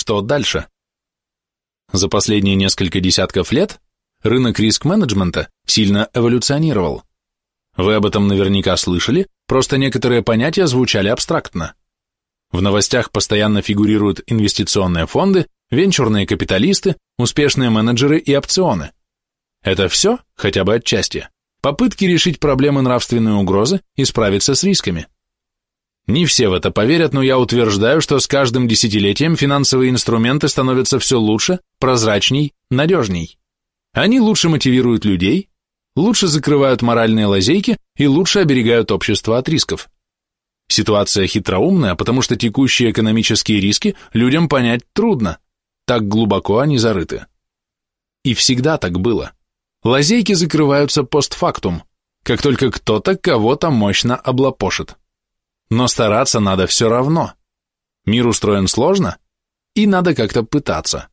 что дальше? За последние несколько десятков лет рынок риск-менеджмента сильно эволюционировал. Вы об этом наверняка слышали, просто некоторые понятия звучали абстрактно. В новостях постоянно фигурируют инвестиционные фонды, венчурные капиталисты, успешные менеджеры и опционы. Это все, хотя бы отчасти, попытки решить проблемы нравственной угрозы и справиться с рисками. Не все в это поверят, но я утверждаю, что с каждым десятилетием финансовые инструменты становятся все лучше, прозрачней, надежней. Они лучше мотивируют людей, лучше закрывают моральные лазейки и лучше оберегают общество от рисков. Ситуация хитроумная, потому что текущие экономические риски людям понять трудно, так глубоко они зарыты. И всегда так было. Лазейки закрываются постфактум, как только кто-то кого-то мощно облапошит. Но стараться надо все равно. Мир устроен сложно, и надо как-то пытаться.